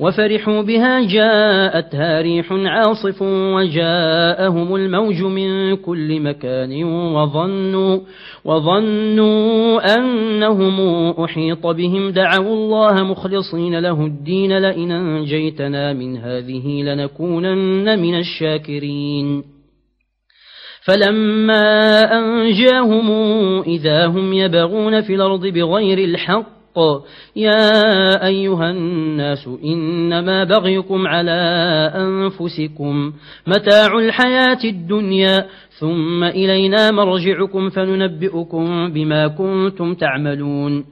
وفرحوا بها جاءتها ريح عاصف وجاءهم الموج من كل مكان وظنوا, وظنوا أنهم أحيط بهم. دعوا الله مخلصين له الدين لئن أنجيتنا من هذه لنكونن من الشاكرين. فلما أنجاهم إذا هم يبغون في الأرض بغير الحق الحق. يا أيها الناس إنما بغيكم على أنفسكم. متاع الحياة الدنيا ثم إلينا مرجعكم فننبئكم بما كنتم تعملون.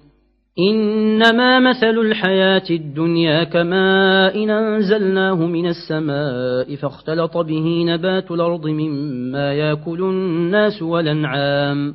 إنما مثل الحياة الدنيا كما إن أنزلناه من السماء فاختلط به نبات الأرض مما يأكل الناس والأنعام.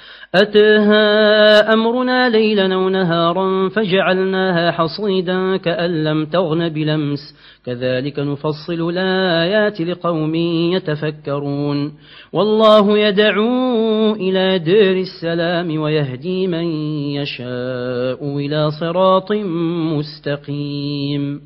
أتاها أمرنا ليلا ونهارا فجعلناها حصيدا كأن لم تغن بلمس. كذلك نفصل الآيات لقوم يتفكرون. والله يدعو إلى دير السلام ويهدي من يشاء إلى صراط مستقيم.